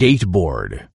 skateboard.